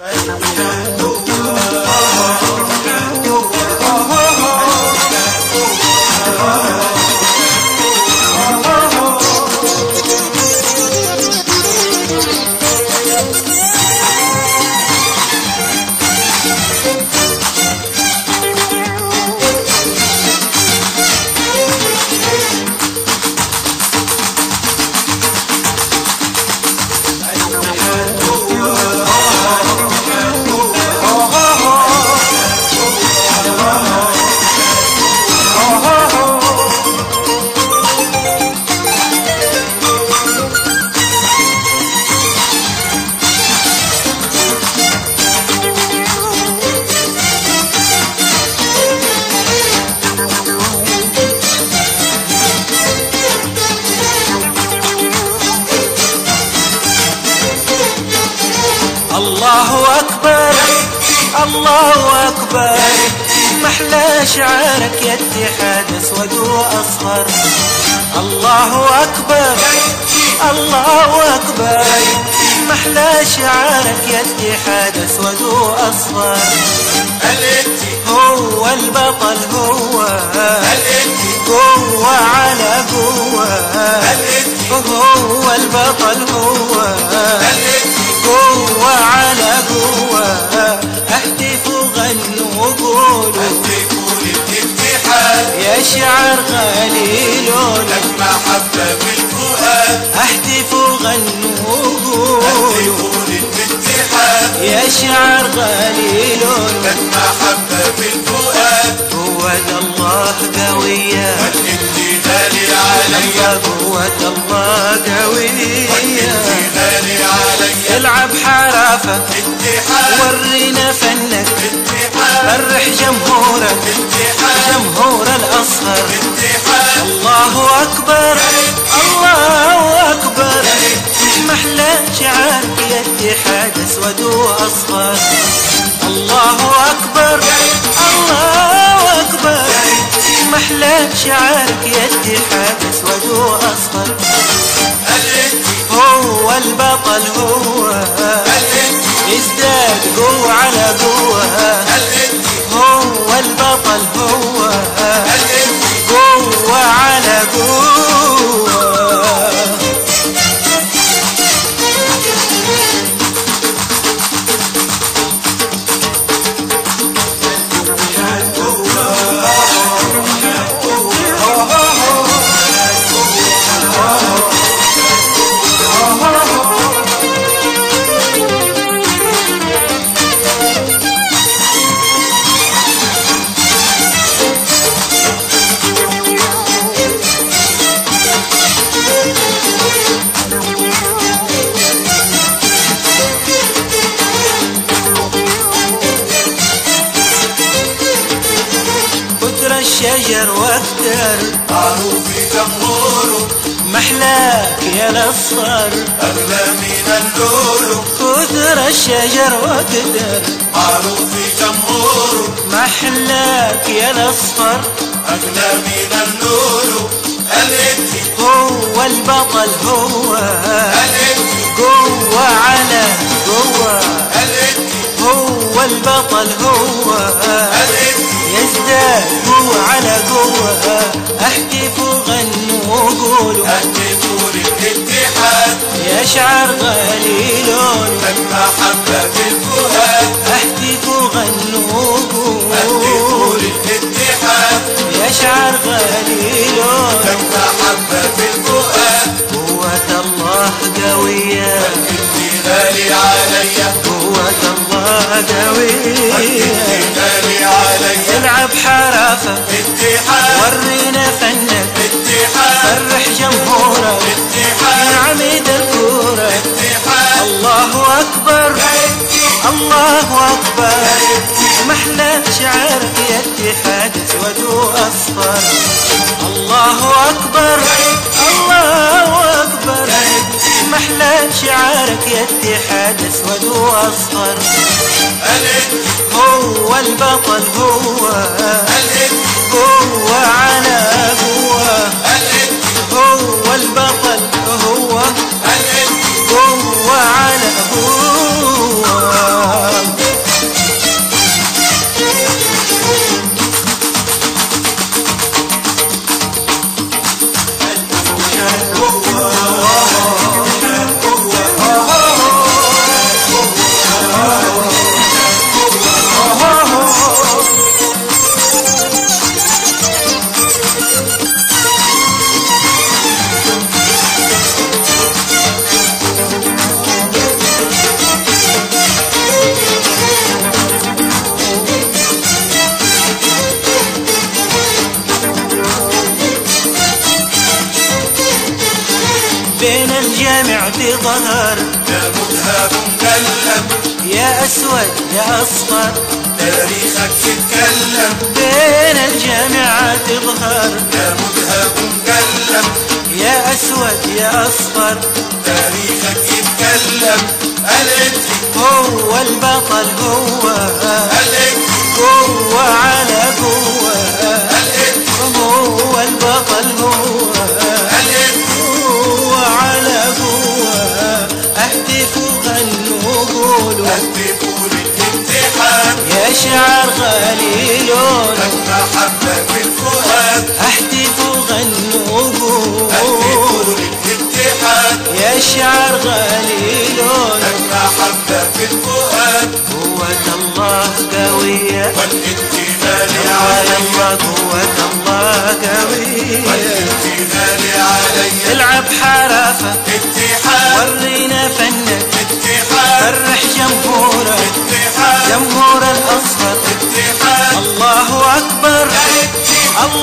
Right. الله أكبر الله أكبر. محلى شعارك يا اتحاد أسود وأصفر. الله أكبر الله أكبر. محلى شعارك يا اتحاد أسود وأصفر. هو البطل هو قوة على قوة هو البطل هو. للاتحاد يا شعر غليلون لما حبة بالفؤاد وقولوا هتفوا للاتحاد. يا شعر غليلون لما حبة بالفؤاد. قوة الله قوية. والانت غالي عليا قوة الله قوية. والانت غالي عليا العب اتحاد ورينا فنك. اتحاد فرح جمهورك جمهور الأصغر. الله أكبر الله أكبر. محلى شعارك يا اتحاد أسود وأصفر الله أكبر الله أكبر. محلى شعارك يا اتحاد أسود الاتي هو البطل هو. الاتي إزداد قوة على قوة. البطل الشجر وأكتر معروف جمهوره محلاك يا الاصفر أغلى من اللؤلؤ كثر الشجر وأكتر معروف جمهوره محلاك يا الأصفر. أغلى من اللؤلؤ الاتي هو البطل هو. قوة على قوة هو البطل هو. يزداد قوة على العب حرافة. ورينا فنك فرح جمهورك يا اتحاد عميد الكورة. الله أكبر. الله أكبر. محلى شعارك يا اتحاد اسود واصفر الله أكبر. الله أكبر. محلى شعارك يا اتحاد اسود واصفر الاتي هو البطل هو قوة على هو البطل هو قوة على الجامع تظهر يا مذهب مكلم. يا أسود يا أصفر. تاريخك يتكلم. بين الجامعات تظهر. يا مذهب مكلم. يا أسود يا أصفر. تاريخك يتكلم. الانت هو البطل هو. الانت قوة على قوة. شعر غالي لونه لك محبة في الفؤاد. اهتفوا غنوا هتفوا قولوا للامتحان يا شعر غالي لونه لك محبة في الفؤاد. قوة الله قوية. على علي. قوة الله قوية. والانت غالي علي. العب حرافة. اتحاد. ورينا فنك اتحاد. فرح جمهورك اتحاد. جمهور الأصفر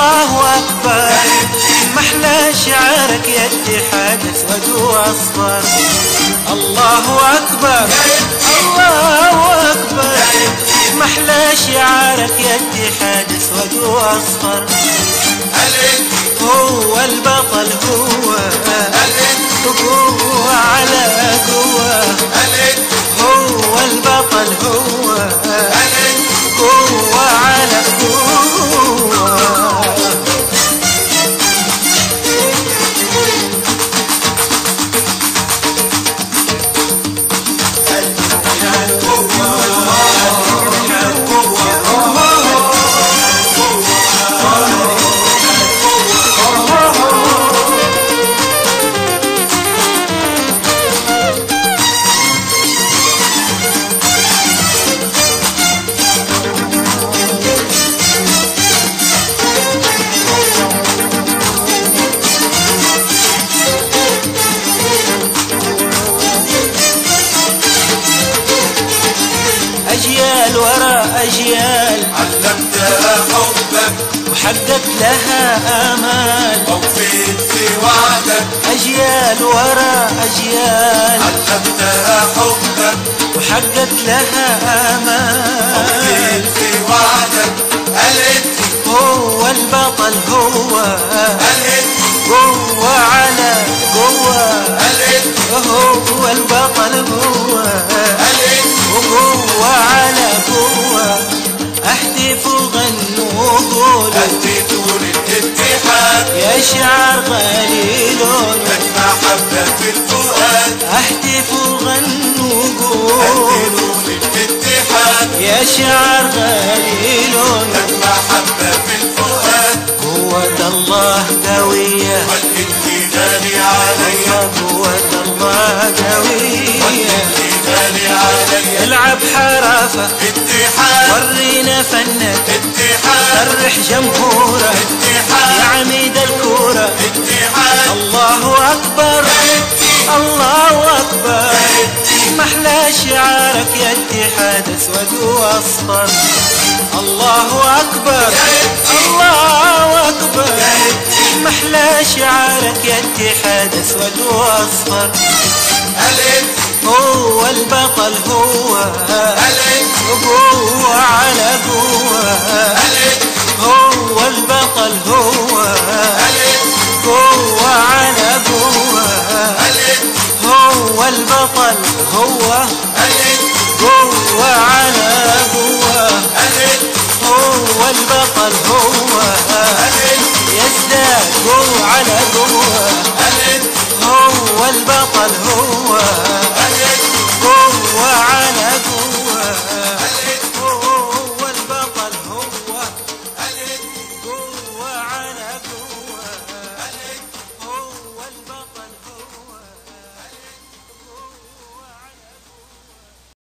الله أكبر. محلى شعارك يا اتحاد أسود وأصفر الله أكبر. الله أكبر. محلى شعارك يا اتحاد أسود وأصفر الانت هو البطل هو. قوة على قوة. هو البطل هو. قوة على قوة. أجيال وراء أجيال. علمتها حبك وحققت لها آمال. ووفيت في وعدك أجيال وراء أجيال. علمتها حبك وحققت لها آمال. ووفيت في وعدك الانت هو البطل هو. الانت قوة على قوة. الانت هو البطل هو. وقوة على قوة. احتفوا غنوا قولوا هديتوا للاتحاد. يا شعر غالي لونه لك محبة في الفؤاد. احتفوا غنوا قولوا هديتوا للاتحاد. يا شعر غالي لونه لك محبة حرافة اتحاد. ورينا فنك. اتحاد. فرح جمهورك. يا اتحاد عميد الكورة. اتحاد. الله أكبر. الله أكبر. محلى شعارك يا اتحاد أسود وأصفر. الله أكبر. الله أكبر. محلى شعارك يا اتحاد أسود وأصفر. الانت هو البطل هو قوة على قوة هو البطل هو قوة على قوة هو البطل هو قوة على قوة هو البطل هو يزداد قوة على قوة هو البطل هو